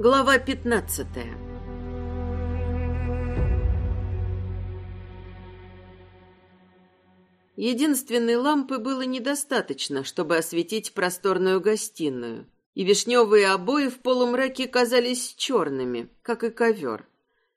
Глава 15 Единственной лампы было недостаточно, чтобы осветить просторную гостиную, и вишневые обои в полумраке казались черными, как и ковер.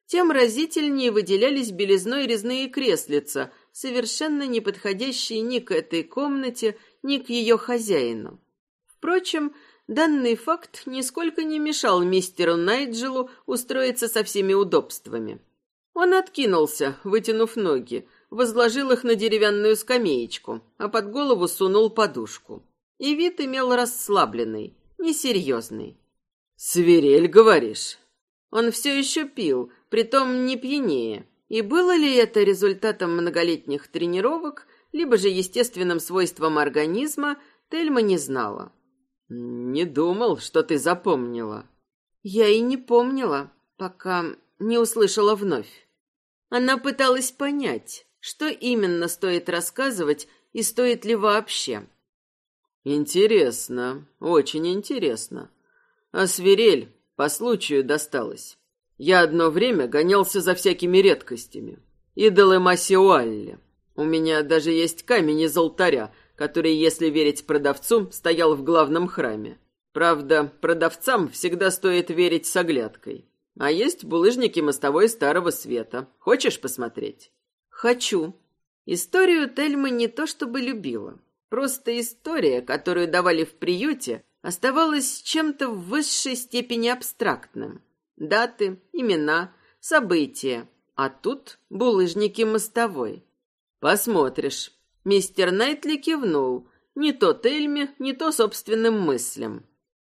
Тем разительнее выделялись белизной резные креслица, совершенно не подходящие ни к этой комнате, ни к ее хозяину. Впрочем, данный факт нисколько не мешал мистеру Найджелу устроиться со всеми удобствами. Он откинулся, вытянув ноги, возложил их на деревянную скамеечку, а под голову сунул подушку. И вид имел расслабленный, несерьезный. «Свирель, говоришь?» Он все еще пил, притом не пьянее. И было ли это результатом многолетних тренировок, либо же естественным свойством организма, Тельма не знала. «Не думал, что ты запомнила». Я и не помнила, пока не услышала вновь. Она пыталась понять, что именно стоит рассказывать и стоит ли вообще. Интересно, очень интересно. А свирель по случаю досталась. Я одно время гонялся за всякими редкостями. Идолы Масиуалли. У меня даже есть камень из алтаря, который, если верить продавцу, стоял в главном храме. Правда, продавцам всегда стоит верить с оглядкой. А есть булыжники мостовой Старого Света. Хочешь посмотреть? Хочу. Историю Тельма не то чтобы любила. Просто история, которую давали в приюте, оставалась чем-то в высшей степени абстрактным. Даты, имена, события. А тут булыжники мостовой. Посмотришь. Мистер Найтли кивнул. Не то Тельме, не то собственным мыслям.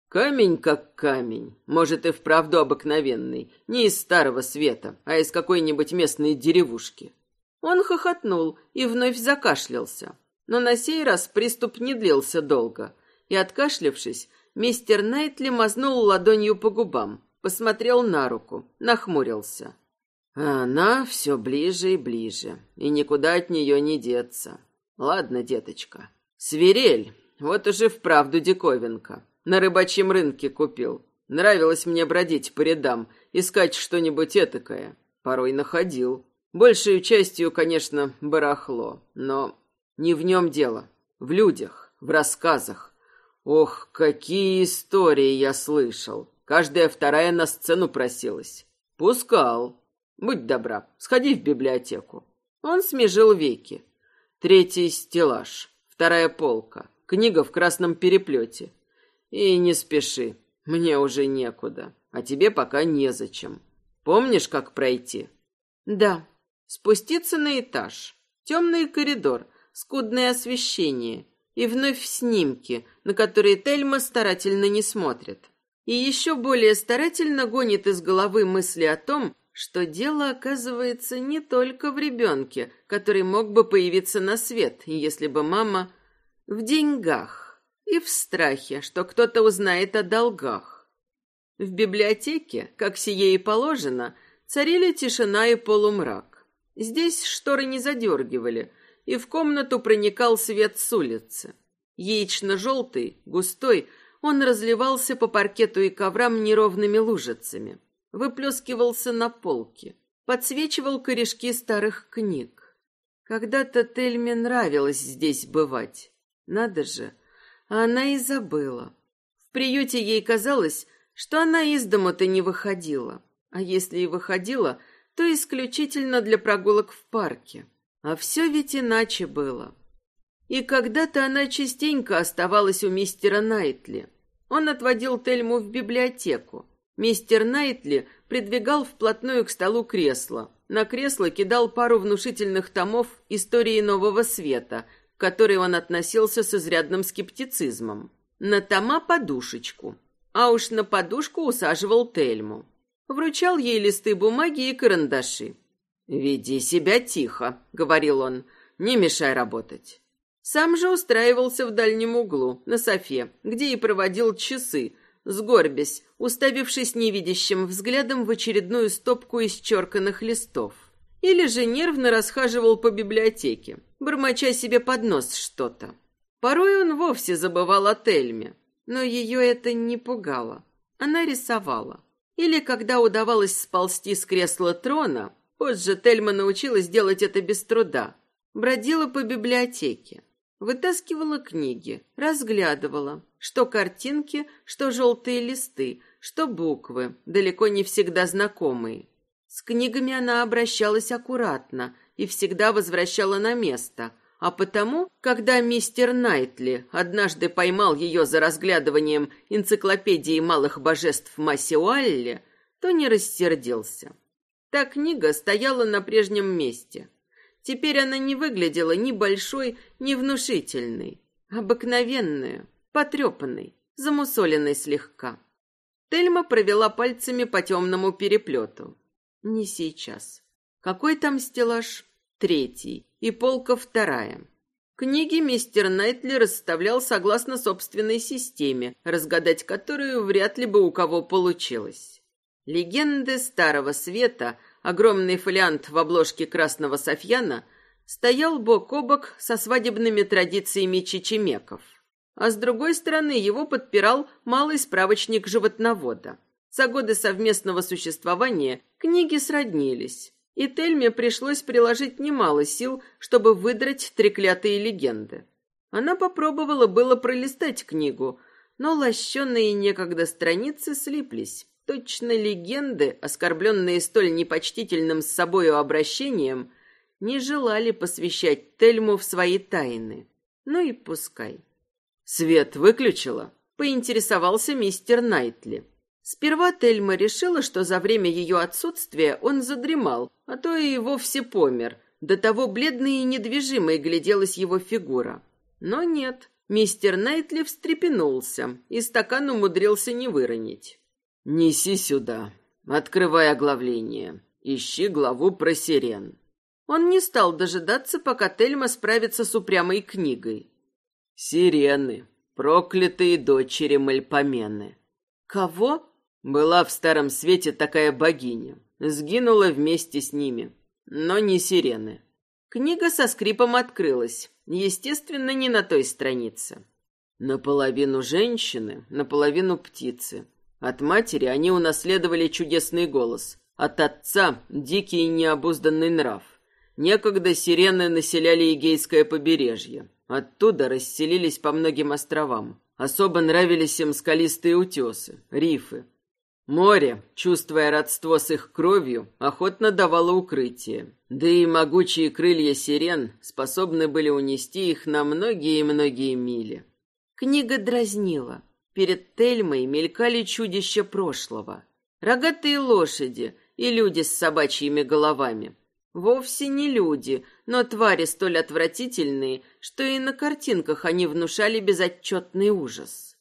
Камень как камень. Может, и вправду обыкновенный. Не из Старого Света, а из какой-нибудь местной деревушки. Он хохотнул и вновь закашлялся. Но на сей раз приступ не длился долго, и, откашлившись, мистер Найтли мазнул ладонью по губам, посмотрел на руку, нахмурился. А она все ближе и ближе, и никуда от нее не деться. Ладно, деточка. Свирель, вот уже вправду диковинка. На рыбачьем рынке купил. Нравилось мне бродить по рядам, искать что-нибудь этакое. Порой находил. Большей частью, конечно, барахло, но не в нем дело. В людях, в рассказах. Ох, какие истории я слышал. Каждая вторая на сцену просилась. Пускал. Будь добра, сходи в библиотеку. Он смежил веки. Третий стеллаж, вторая полка, книга в красном переплете. И не спеши, мне уже некуда, а тебе пока незачем. Помнишь, как пройти? Да. Спуститься на этаж. Темный коридор, скудное освещение и вновь снимки, на которые Тельма старательно не смотрит. И еще более старательно гонит из головы мысли о том, что дело оказывается не только в ребенке, который мог бы появиться на свет, если бы мама в деньгах и в страхе, что кто-то узнает о долгах. В библиотеке, как сие и положено, царили тишина и полумрак. Здесь шторы не задергивали – и в комнату проникал свет с улицы. Яично-желтый, густой, он разливался по паркету и коврам неровными лужицами, выплескивался на полке, подсвечивал корешки старых книг. Когда-то Тельме нравилось здесь бывать. Надо же, а она и забыла. В приюте ей казалось, что она из дома-то не выходила, а если и выходила, то исключительно для прогулок в парке. А все ведь иначе было. И когда-то она частенько оставалась у мистера Найтли. Он отводил Тельму в библиотеку. Мистер Найтли придвигал вплотную к столу кресло. На кресло кидал пару внушительных томов истории Нового Света, к которой он относился с изрядным скептицизмом. На тома подушечку. А уж на подушку усаживал Тельму. Вручал ей листы бумаги и карандаши. «Веди себя тихо», — говорил он, — «не мешай работать». Сам же устраивался в дальнем углу, на софе, где и проводил часы, сгорбясь, уставившись невидящим взглядом в очередную стопку исчерканных листов. Или же нервно расхаживал по библиотеке, бормоча себе под нос что-то. Порой он вовсе забывал о Тельме, но ее это не пугало. Она рисовала. Или когда удавалось сползти с кресла трона, позже Тельма научилась делать это без труда. Бродила по библиотеке, вытаскивала книги, разглядывала, что картинки, что желтые листы, что буквы, далеко не всегда знакомые. С книгами она обращалась аккуратно и всегда возвращала на место – а потому, когда мистер Найтли однажды поймал ее за разглядыванием энциклопедии малых божеств Масиуалли, то не рассердился. Та книга стояла на прежнем месте. Теперь она не выглядела ни большой, ни внушительной. Обыкновенную, потрепанной, замусоленной слегка. Тельма провела пальцами по темному переплету. Не сейчас. Какой там стеллаж? Третий и полка вторая. Книги мистер Найтли расставлял согласно собственной системе, разгадать которую вряд ли бы у кого получилось. Легенды Старого Света, огромный фолиант в обложке красного софьяна, стоял бок о бок со свадебными традициями чечемеков. А с другой стороны его подпирал малый справочник животновода. За годы совместного существования книги сроднились, и Тельме пришлось приложить немало сил, чтобы выдрать треклятые легенды. Она попробовала было пролистать книгу, но лощеные некогда страницы слиплись. Точно легенды, оскорбленные столь непочтительным с собою обращением, не желали посвящать Тельму в свои тайны. Ну и пускай. «Свет выключила?» — поинтересовался мистер Найтли. Сперва Тельма решила, что за время ее отсутствия он задремал, а то и вовсе помер. До того бледной и недвижимой гляделась его фигура. Но нет, мистер Найтли встрепенулся, и стакан умудрился не выронить. «Неси сюда, открывай оглавление. Ищи главу про сирен». Он не стал дожидаться, пока Тельма справится с упрямой книгой. «Сирены, проклятые дочери Мальпомены». «Кого?» Была в Старом Свете такая богиня. Сгинула вместе с ними. Но не сирены. Книга со скрипом открылась. Естественно, не на той странице. Наполовину женщины, наполовину птицы. От матери они унаследовали чудесный голос. От отца — дикий и необузданный нрав. Некогда сирены населяли Эгейское побережье. Оттуда расселились по многим островам. Особо нравились им скалистые утесы, рифы, Море, чувствуя родство с их кровью, охотно давало укрытие. Да и могучие крылья сирен способны были унести их на многие-многие мили. Книга дразнила. Перед Тельмой мелькали чудища прошлого. Рогатые лошади и люди с собачьими головами. Вовсе не люди, но твари столь отвратительные, что и на картинках они внушали безотчетный ужас.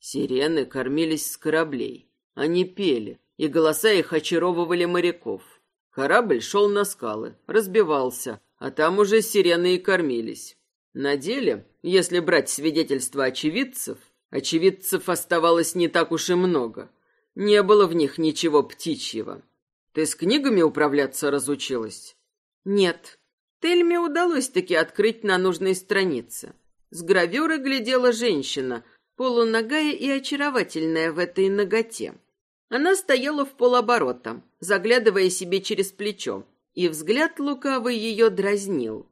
Сирены кормились с кораблей. Они пели, и голоса их очаровывали моряков. Корабль шел на скалы, разбивался, а там уже сирены и кормились. На деле, если брать свидетельства очевидцев, очевидцев оставалось не так уж и много. Не было в них ничего птичьего. Ты с книгами управляться разучилась? Нет. Тельме удалось таки открыть на нужной странице. С гравюры глядела женщина, полуногая и очаровательная в этой ноготе. Она стояла в полоборота, заглядывая себе через плечо, и взгляд лукавый ее дразнил.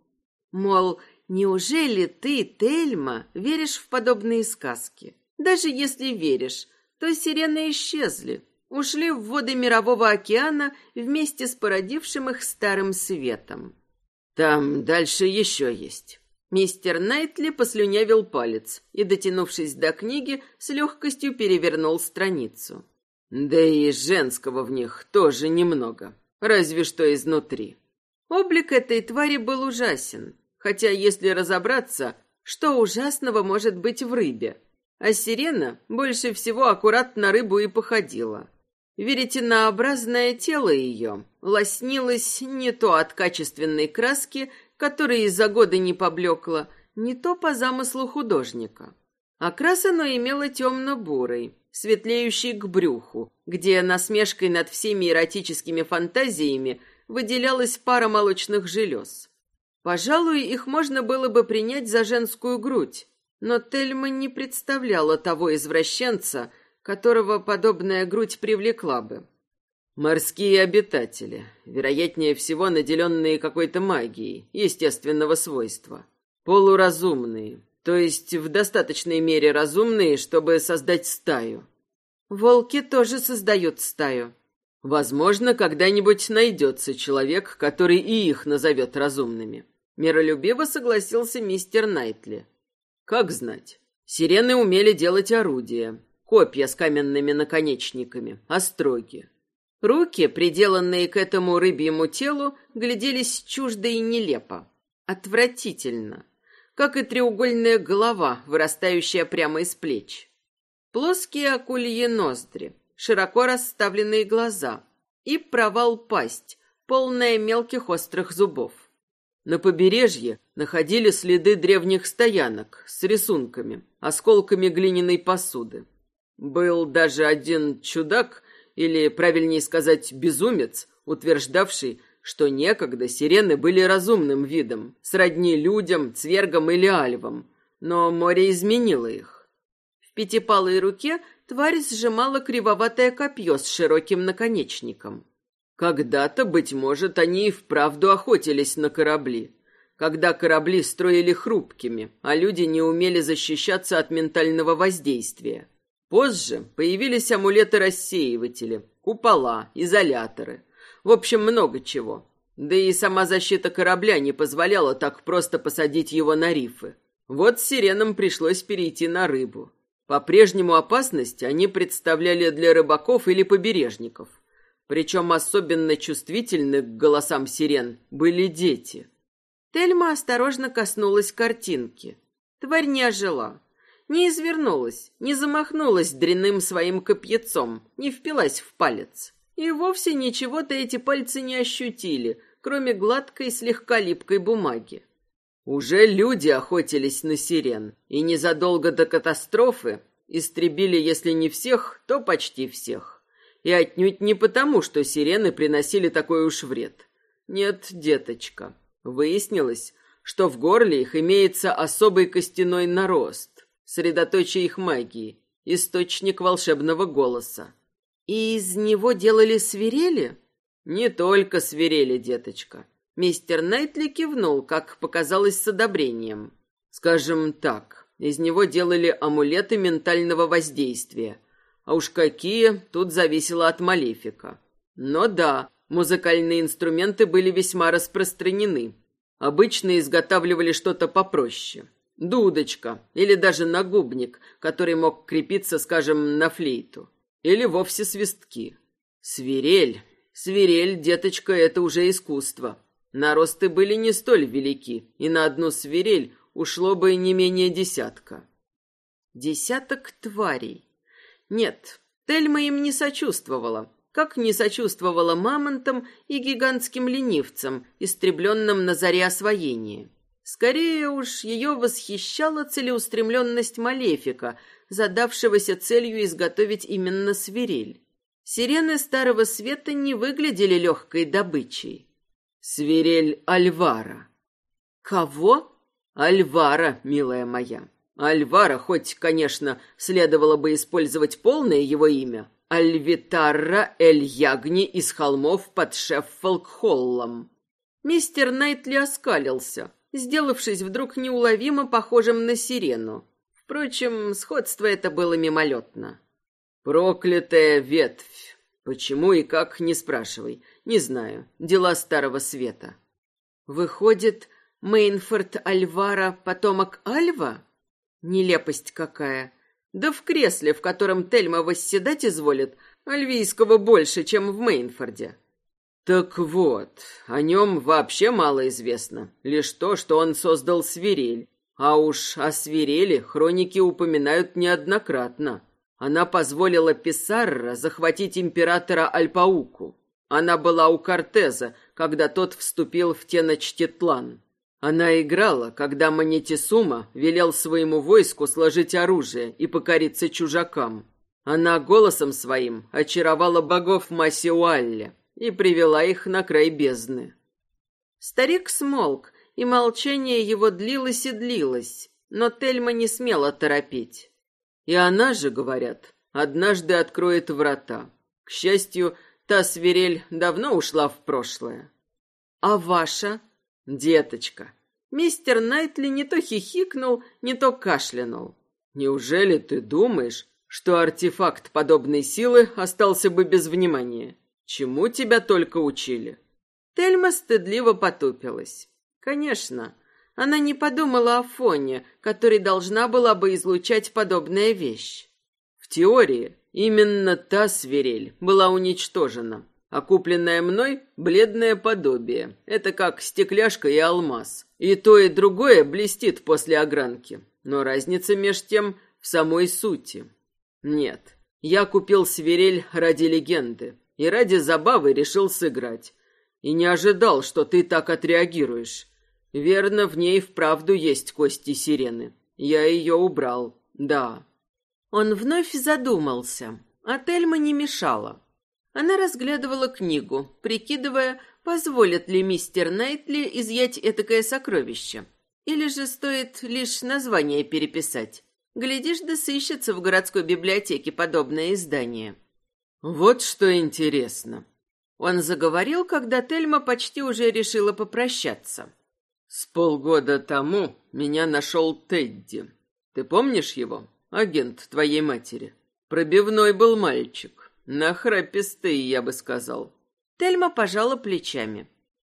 Мол, неужели ты, Тельма, веришь в подобные сказки? Даже если веришь, то сирены исчезли, ушли в воды мирового океана вместе с породившим их старым светом. Там дальше еще есть. Мистер Найтли послюнявил палец и, дотянувшись до книги, с легкостью перевернул страницу. Да и женского в них тоже немного, разве что изнутри. Облик этой твари был ужасен, хотя, если разобраться, что ужасного может быть в рыбе? А сирена больше всего аккуратно рыбу и походила. Веретенообразное тело ее лоснилось не то от качественной краски, которая из-за года не поблекла, не то по замыслу художника. Окрас оно имело темно-бурый, светлеющий к брюху, где насмешкой над всеми эротическими фантазиями выделялась пара молочных желез. Пожалуй, их можно было бы принять за женскую грудь, но Тельма не представляла того извращенца, которого подобная грудь привлекла бы. Морские обитатели, вероятнее всего наделенные какой-то магией естественного свойства. Полуразумные, то есть в достаточной мере разумные, чтобы создать стаю. Волки тоже создают стаю. Возможно, когда-нибудь найдется человек, который и их назовет разумными. Миролюбиво согласился мистер Найтли. Как знать. Сирены умели делать орудия, копья с каменными наконечниками, остроги. Руки, приделанные к этому рыбьему телу, гляделись чуждо и нелепо. Отвратительно. Как и треугольная голова, вырастающая прямо из плеч. Плоские акульи ноздри, широко расставленные глаза и провал пасть, полная мелких острых зубов. На побережье находили следы древних стоянок с рисунками, осколками глиняной посуды. Был даже один чудак, или, правильнее сказать, безумец, утверждавший, что некогда сирены были разумным видом, сродни людям, цвергам или альвам, но море изменило их. В пятипалой руке тварь сжимала кривоватое копье с широким наконечником. Когда-то, быть может, они и вправду охотились на корабли, когда корабли строили хрупкими, а люди не умели защищаться от ментального воздействия. Позже появились амулеты-рассеиватели, купола, изоляторы. В общем, много чего. Да и сама защита корабля не позволяла так просто посадить его на рифы. Вот сиренам пришлось перейти на рыбу. По-прежнему опасность они представляли для рыбаков или побережников. Причем особенно чувствительны к голосам сирен были дети. Тельма осторожно коснулась картинки. Тварь не ожила не извернулась, не замахнулась дряным своим копьецом, не впилась в палец. И вовсе ничего-то эти пальцы не ощутили, кроме гладкой, слегка липкой бумаги. Уже люди охотились на сирен, и незадолго до катастрофы истребили, если не всех, то почти всех. И отнюдь не потому, что сирены приносили такой уж вред. Нет, деточка. Выяснилось, что в горле их имеется особый костяной нарост, средоточие их магии, источник волшебного голоса. И из него делали свирели? Не только свирели, деточка. Мистер Найтли кивнул, как показалось с одобрением. Скажем так, из него делали амулеты ментального воздействия. А уж какие, тут зависело от малефика. Но да, музыкальные инструменты были весьма распространены. Обычно изготавливали что-то попроще дудочка или даже нагубник, который мог крепиться, скажем, на флейту. Или вовсе свистки. Свирель. Свирель, деточка, это уже искусство. Наросты были не столь велики, и на одну свирель ушло бы не менее десятка. Десяток тварей. Нет, Тельма им не сочувствовала, как не сочувствовала мамонтам и гигантским ленивцам, истребленным на заре освоения. Скорее уж ее восхищала целеустремленность Малефика, задавшегося целью изготовить именно свирель. Сирены Старого Света не выглядели легкой добычей. Свирель Альвара. Кого? Альвара, милая моя. Альвара, хоть, конечно, следовало бы использовать полное его имя, Альвитарра Эль Ягни из холмов под Шеффолкхоллом. Мистер Найтли оскалился, сделавшись вдруг неуловимо похожим на сирену. Впрочем, сходство это было мимолетно. «Проклятая ветвь! Почему и как, не спрашивай. Не знаю. Дела Старого Света». «Выходит, Мейнфорд Альвара — потомок Альва? Нелепость какая! Да в кресле, в котором Тельма восседать изволит, альвийского больше, чем в Мейнфорде». Так вот, о нем вообще мало известно. Лишь то, что он создал свирель. А уж о свирели хроники упоминают неоднократно. Она позволила Писарра захватить императора Альпауку. Она была у Кортеза, когда тот вступил в Теночтитлан. Она играла, когда Монетисума велел своему войску сложить оружие и покориться чужакам. Она голосом своим очаровала богов Масиуалле, и привела их на край бездны. Старик смолк, и молчание его длилось и длилось, но Тельма не смела торопить. И она же, говорят, Однажды откроет врата. К счастью, та свирель давно ушла в прошлое. А ваша? Деточка. Мистер Найтли не то хихикнул, не то кашлянул. Неужели ты думаешь, что артефакт подобной силы остался бы без внимания? Чему тебя только учили? Тельма стыдливо потупилась. Конечно, она не подумала о фоне, который должна была бы излучать подобная вещь. В теории именно та свирель была уничтожена, а купленное мной бледное подобие. Это как стекляшка и алмаз. И то, и другое блестит после огранки. Но разница меж тем в самой сути. Нет, я купил свирель ради легенды и ради забавы решил сыграть. И не ожидал, что ты так отреагируешь. Верно, в ней вправду есть кости сирены. Я ее убрал, да. Он вновь задумался, Тельма не мешала. Она разглядывала книгу, прикидывая, позволит ли мистер Найтли изъять этакое сокровище. Или же стоит лишь название переписать. Глядишь, да сыщется в городской библиотеке подобное издание. Вот что интересно. Он заговорил, когда Тельма почти уже решила попрощаться. С полгода тому меня нашел Тедди. Ты помнишь его? Агент твоей матери. Пробивной был мальчик. Нахрапистый, я бы сказал. Тельма пожала плечами.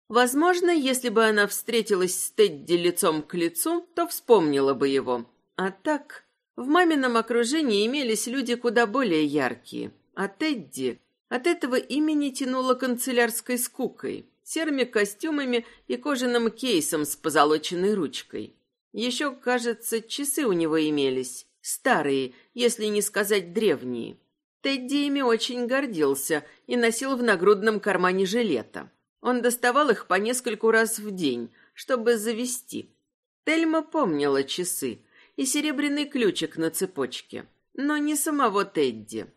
Возможно, если бы она встретилась с Тедди лицом к лицу, то вспомнила бы его. А так, в мамином окружении имелись люди куда более яркие. А Тедди от этого имени тянуло канцелярской скукой, серыми костюмами и кожаным кейсом с позолоченной ручкой. Еще, кажется, часы у него имелись, старые, если не сказать древние. Тедди ими очень гордился и носил в нагрудном кармане жилета. Он доставал их по нескольку раз в день, чтобы завести. Тельма помнила часы и серебряный ключик на цепочке, но не самого Тедди.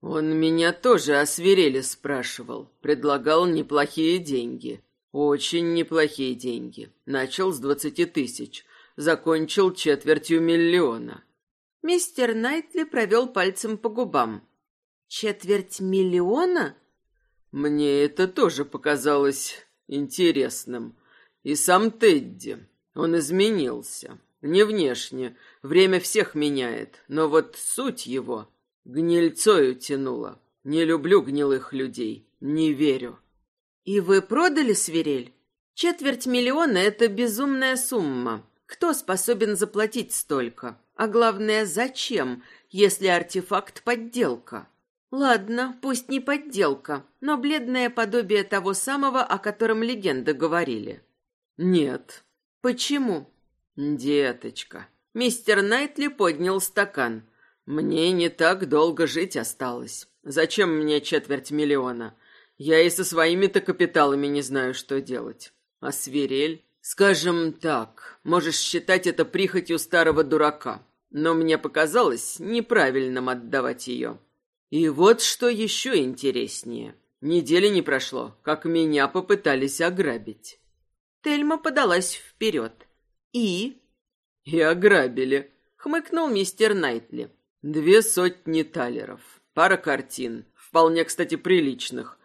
Он меня тоже о свирели спрашивал, предлагал неплохие деньги. Очень неплохие деньги. Начал с двадцати тысяч, закончил четвертью миллиона. Мистер Найтли провел пальцем по губам. Четверть миллиона? Мне это тоже показалось интересным. И сам Тедди. Он изменился. Не внешне. Время всех меняет. Но вот суть его гнильцою тянула. Не люблю гнилых людей. Не верю. И вы продали свирель? Четверть миллиона — это безумная сумма. Кто способен заплатить столько? А главное, зачем, если артефакт — подделка? Ладно, пусть не подделка, но бледное подобие того самого, о котором легенды говорили. Нет. Почему? Деточка. Мистер Найтли поднял стакан. Мне не так долго жить осталось. Зачем мне четверть миллиона? Я и со своими-то капиталами не знаю, что делать. А свирель? Скажем так, можешь считать это прихотью старого дурака. Но мне показалось неправильным отдавать ее. И вот что еще интереснее. Недели не прошло, как меня попытались ограбить. Тельма подалась вперед. И? И ограбили, хмыкнул мистер Найтли. Две сотни талеров, пара картин, вполне, кстати, приличных,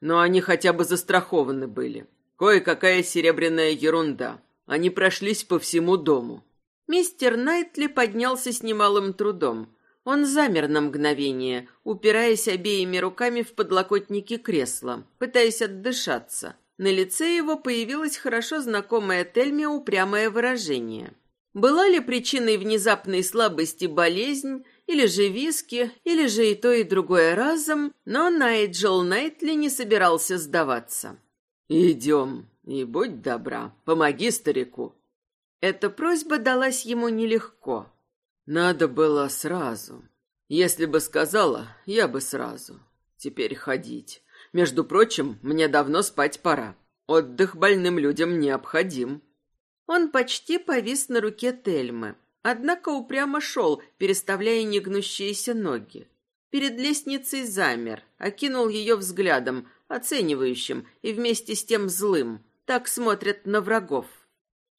но они хотя бы застрахованы были. Кое-какая серебряная ерунда. Они прошлись по всему дому. Мистер Найтли поднялся с немалым трудом. Он замер на мгновение, упираясь обеими руками в подлокотники кресла, пытаясь отдышаться. На лице его появилось хорошо знакомое Тельме упрямое выражение. Была ли причиной внезапной слабости болезнь, или же виски, или же и то, и другое разом, но Найджел Найтли не собирался сдаваться. «Идем, и будь добра, помоги старику». Эта просьба далась ему нелегко. Надо было сразу. Если бы сказала, я бы сразу. Теперь ходить. Между прочим, мне давно спать пора. Отдых больным людям необходим. Он почти повис на руке Тельмы, однако упрямо шел, переставляя негнущиеся ноги. Перед лестницей замер, окинул ее взглядом, оценивающим и вместе с тем злым. Так смотрят на врагов.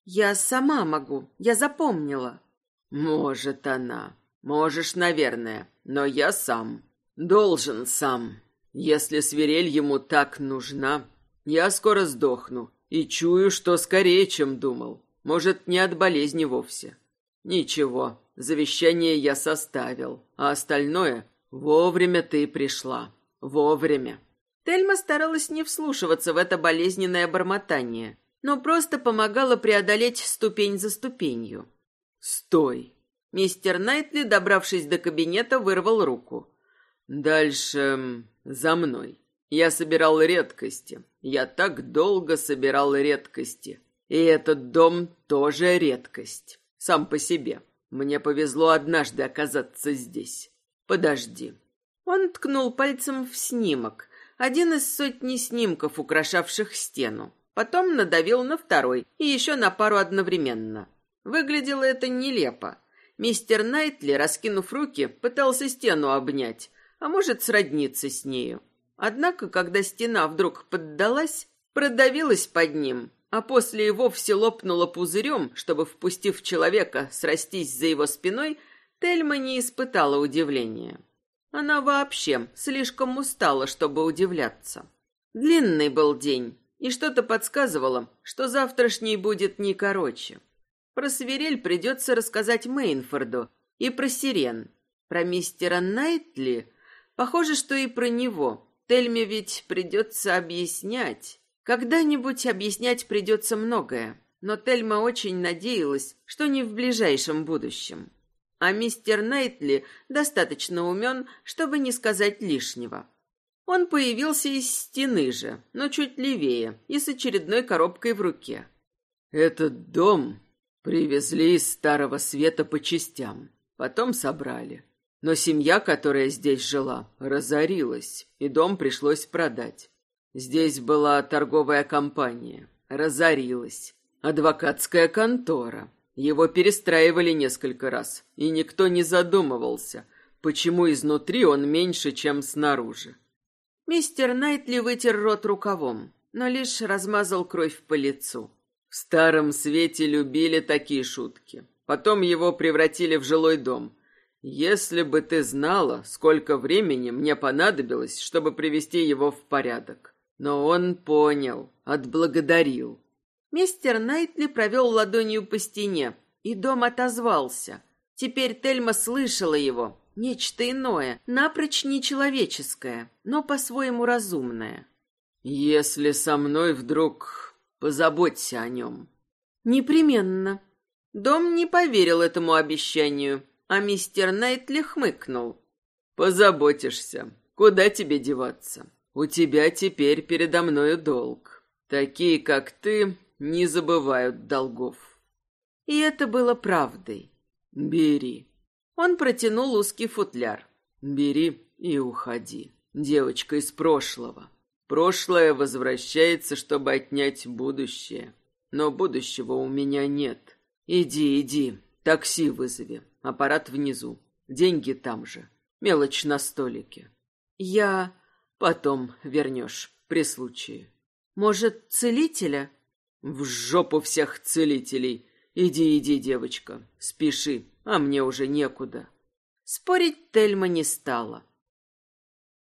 «Я сама могу, я запомнила». Может она. Можешь, наверное, но я сам. Должен сам. Если свирель ему так нужна, я скоро сдохну. И чую, что скорее, чем думал. Может, не от болезни вовсе. Ничего, завещание я составил, а остальное вовремя ты пришла. Вовремя. Тельма старалась не вслушиваться в это болезненное бормотание, но просто помогала преодолеть ступень за ступенью. «Стой!» Мистер Найтли, добравшись до кабинета, вырвал руку. «Дальше за мной. Я собирал редкости. Я так долго собирал редкости. И этот дом тоже редкость. Сам по себе. Мне повезло однажды оказаться здесь. Подожди». Он ткнул пальцем в снимок, один из сотни снимков, украшавших стену. Потом надавил на второй и еще на пару одновременно. Выглядело это нелепо. Мистер Найтли, раскинув руки, пытался стену обнять, а может, сродниться с нею. Однако, когда стена вдруг поддалась, продавилась под ним, а после и вовсе лопнула пузырем, чтобы, впустив человека, срастись за его спиной, Тельма не испытала удивления. Она вообще слишком устала, чтобы удивляться. Длинный был день, и что-то подсказывало, что завтрашний будет не короче. Про Свирель придется рассказать Мейнфорду и про Сирен. Про мистера Найтли похоже, что и про него. Тельме ведь придется объяснять. Когда-нибудь объяснять придется многое, но Тельма очень надеялась, что не в ближайшем будущем. А мистер Найтли достаточно умен, чтобы не сказать лишнего. Он появился из стены же, но чуть левее и с очередной коробкой в руке. «Этот дом Привезли из Старого Света по частям, потом собрали. Но семья, которая здесь жила, разорилась, и дом пришлось продать. Здесь была торговая компания, разорилась. Адвокатская контора. Его перестраивали несколько раз, и никто не задумывался, почему изнутри он меньше, чем снаружи. Мистер Найтли вытер рот рукавом, но лишь размазал кровь по лицу. В старом свете любили такие шутки. Потом его превратили в жилой дом. Если бы ты знала, сколько времени мне понадобилось, чтобы привести его в порядок. Но он понял, отблагодарил. Мистер Найтли провел ладонью по стене, и дом отозвался. Теперь Тельма слышала его. Нечто иное, напрочь нечеловеческое, но по-своему разумное. «Если со мной вдруг Позаботься о нем». «Непременно». Дом не поверил этому обещанию, а мистер Найтли хмыкнул. «Позаботишься. Куда тебе деваться? У тебя теперь передо мною долг. Такие, как ты, не забывают долгов». И это было правдой. «Бери». Он протянул узкий футляр. «Бери и уходи. Девочка из прошлого. Прошлое возвращается, чтобы отнять будущее. Но будущего у меня нет. Иди, иди, такси вызови. Аппарат внизу. Деньги там же. Мелочь на столике. Я... Потом вернешь, при случае. Может, целителя? В жопу всех целителей. Иди, иди, девочка, спеши, а мне уже некуда. Спорить Тельма не стала.